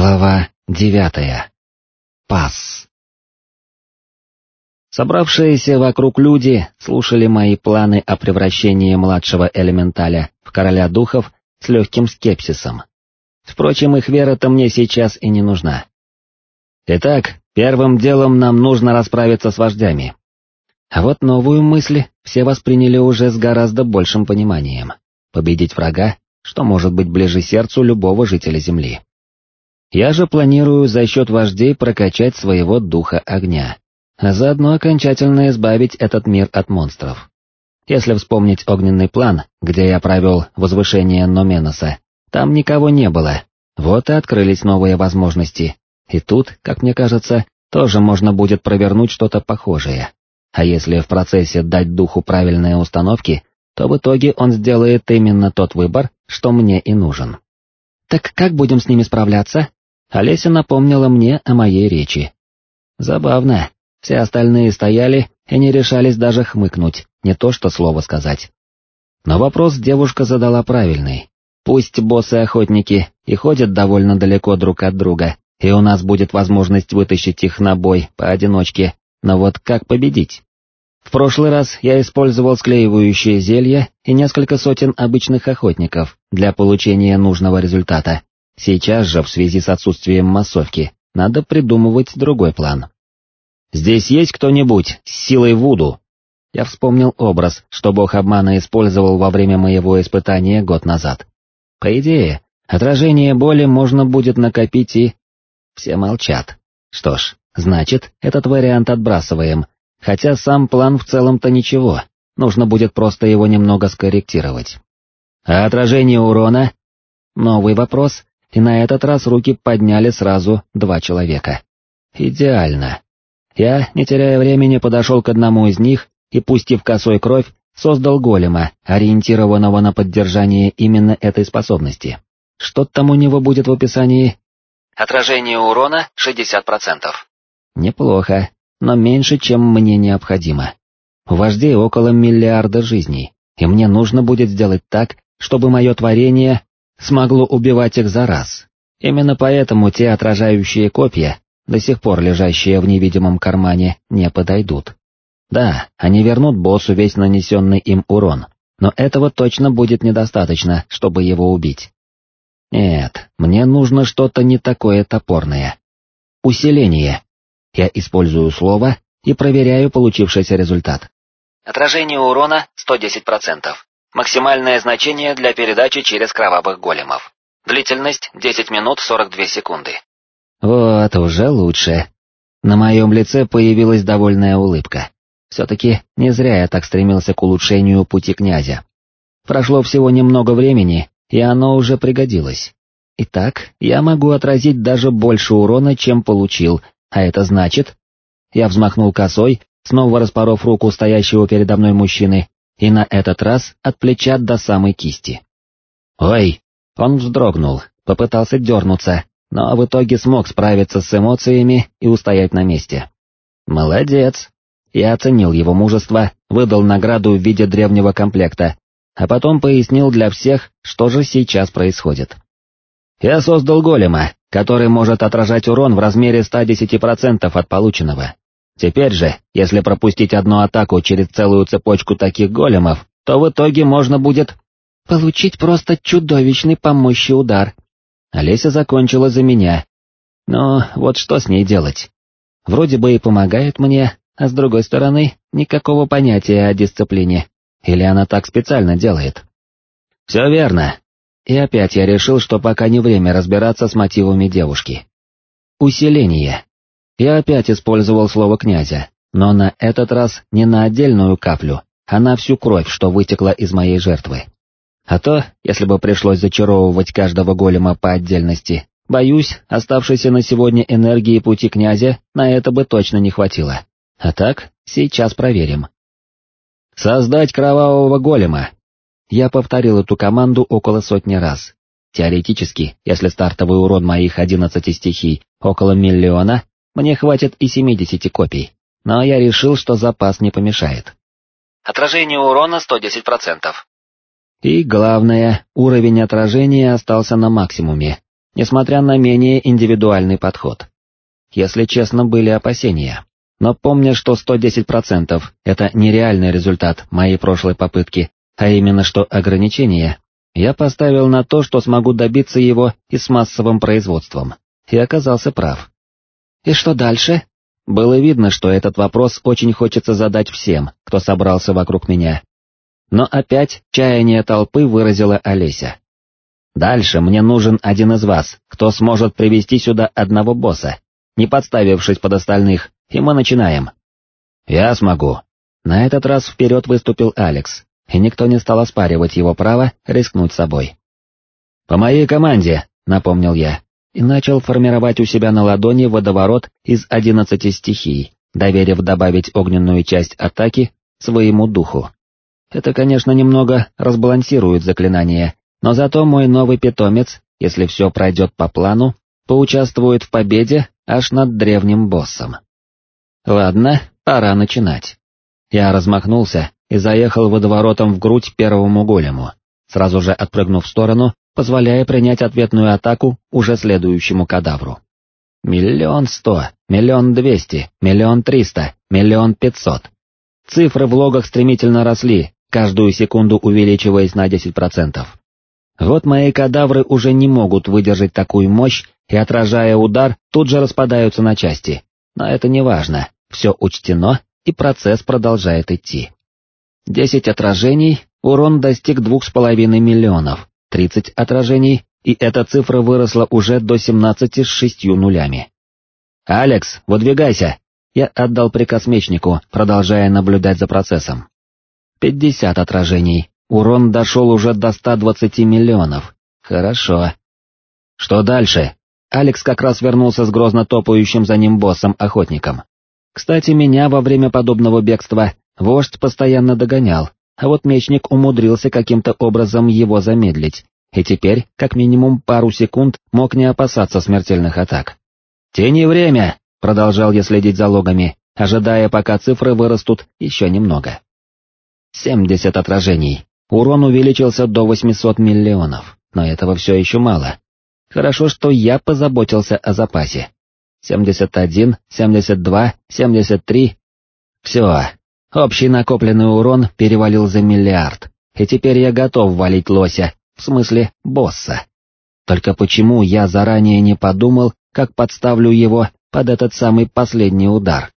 Глава девятая. Пас. Собравшиеся вокруг люди слушали мои планы о превращении младшего элементаля в короля духов с легким скепсисом. Впрочем, их вера-то мне сейчас и не нужна. Итак, первым делом нам нужно расправиться с вождями. А вот новую мысль все восприняли уже с гораздо большим пониманием. Победить врага, что может быть ближе сердцу любого жителя Земли. Я же планирую за счет вождей прокачать своего духа огня, а заодно окончательно избавить этот мир от монстров. Если вспомнить огненный план, где я провел возвышение Номеноса, там никого не было, вот и открылись новые возможности, и тут, как мне кажется, тоже можно будет провернуть что-то похожее. А если в процессе дать духу правильные установки, то в итоге он сделает именно тот выбор, что мне и нужен. «Так как будем с ними справляться?» Олеся напомнила мне о моей речи. Забавно, все остальные стояли и не решались даже хмыкнуть, не то что слово сказать. Но вопрос девушка задала правильный. Пусть боссы-охотники и ходят довольно далеко друг от друга, и у нас будет возможность вытащить их на бой поодиночке, но вот как победить? В прошлый раз я использовал склеивающее зелье и несколько сотен обычных охотников для получения нужного результата, Сейчас же, в связи с отсутствием массовки, надо придумывать другой план. «Здесь есть кто-нибудь с силой Вуду?» Я вспомнил образ, что бог обмана использовал во время моего испытания год назад. По идее, отражение боли можно будет накопить и... Все молчат. Что ж, значит, этот вариант отбрасываем, хотя сам план в целом-то ничего, нужно будет просто его немного скорректировать. А отражение урона? Новый вопрос, и на этот раз руки подняли сразу два человека. Идеально. Я, не теряя времени, подошел к одному из них и, пустив косой кровь, создал голема, ориентированного на поддержание именно этой способности. Что там у него будет в описании? Отражение урона 60%. Неплохо, но меньше, чем мне необходимо. У вождей около миллиарда жизней, и мне нужно будет сделать так, чтобы мое творение смогло убивать их за раз. Именно поэтому те отражающие копья, до сих пор лежащие в невидимом кармане, не подойдут. Да, они вернут боссу весь нанесенный им урон, но этого точно будет недостаточно, чтобы его убить. Нет, мне нужно что-то не такое топорное. Усиление. Я использую слово и проверяю получившийся результат. Отражение урона 110%. Максимальное значение для передачи через кровавых големов. Длительность 10 минут 42 секунды. Вот, уже лучше. На моем лице появилась довольная улыбка. Все-таки не зря я так стремился к улучшению пути князя. Прошло всего немного времени, и оно уже пригодилось. Итак, я могу отразить даже больше урона, чем получил, а это значит... Я взмахнул косой, снова распоров руку стоящего передо мной мужчины, и на этот раз от плеча до самой кисти. «Ой!» Он вздрогнул, попытался дернуться, но в итоге смог справиться с эмоциями и устоять на месте. «Молодец!» Я оценил его мужество, выдал награду в виде древнего комплекта, а потом пояснил для всех, что же сейчас происходит. «Я создал голема, который может отражать урон в размере 110% от полученного. Теперь же, если пропустить одну атаку через целую цепочку таких големов, то в итоге можно будет получить просто чудовищный по мощи удар. Олеся закончила за меня. Но вот что с ней делать? Вроде бы и помогает мне, а с другой стороны, никакого понятия о дисциплине. Или она так специально делает? Все верно. И опять я решил, что пока не время разбираться с мотивами девушки. Усиление. Я опять использовал слово «князя», но на этот раз не на отдельную каплю, а на всю кровь, что вытекла из моей жертвы. А то, если бы пришлось зачаровывать каждого голема по отдельности, боюсь, оставшейся на сегодня энергии пути князя на это бы точно не хватило. А так, сейчас проверим. «Создать кровавого голема!» Я повторил эту команду около сотни раз. Теоретически, если стартовый урон моих одиннадцати стихий около миллиона, мне хватит и 70 копий, но я решил, что запас не помешает. Отражение урона 110%. И главное, уровень отражения остался на максимуме, несмотря на менее индивидуальный подход. Если честно, были опасения. Но помня, что 110% это нереальный результат моей прошлой попытки, а именно что ограничение, я поставил на то, что смогу добиться его и с массовым производством, и оказался прав. И что дальше? Было видно, что этот вопрос очень хочется задать всем, кто собрался вокруг меня. Но опять чаяние толпы выразила Олеся. «Дальше мне нужен один из вас, кто сможет привести сюда одного босса, не подставившись под остальных, и мы начинаем». «Я смогу». На этот раз вперед выступил Алекс, и никто не стал оспаривать его право рискнуть собой. «По моей команде», — напомнил я, и начал формировать у себя на ладони водоворот из одиннадцати стихий, доверив добавить огненную часть атаки своему духу. Это, конечно, немного разбалансирует заклинание, но зато мой новый питомец, если все пройдет по плану, поучаствует в победе аж над древним боссом. Ладно, пора начинать. Я размахнулся и заехал водоворотом в грудь первому голему, сразу же отпрыгнув в сторону, позволяя принять ответную атаку уже следующему кадавру. Миллион сто, миллион двести, миллион триста, миллион пятьсот. Цифры в логах стремительно росли, каждую секунду увеличиваясь на 10%. Вот мои кадавры уже не могут выдержать такую мощь и, отражая удар, тут же распадаются на части. Но это не важно, все учтено, и процесс продолжает идти. Десять отражений, урон достиг двух с половиной миллионов, тридцать отражений, и эта цифра выросла уже до семнадцати с шестью нулями. «Алекс, выдвигайся!» Я отдал приказ мечнику, продолжая наблюдать за процессом. Пятьдесят отражений, урон дошел уже до ста двадцати миллионов. Хорошо. Что дальше? Алекс как раз вернулся с грозно топающим за ним боссом-охотником. Кстати, меня во время подобного бегства вождь постоянно догонял, а вот мечник умудрился каким-то образом его замедлить, и теперь, как минимум пару секунд, мог не опасаться смертельных атак. «Тяни время!» — продолжал я следить за логами, ожидая, пока цифры вырастут еще немного. 70 отражений. Урон увеличился до 800 миллионов, но этого все еще мало. Хорошо, что я позаботился о запасе. 71, 72, 73. Все, общий накопленный урон перевалил за миллиард, и теперь я готов валить лося, в смысле босса. Только почему я заранее не подумал, как подставлю его под этот самый последний удар?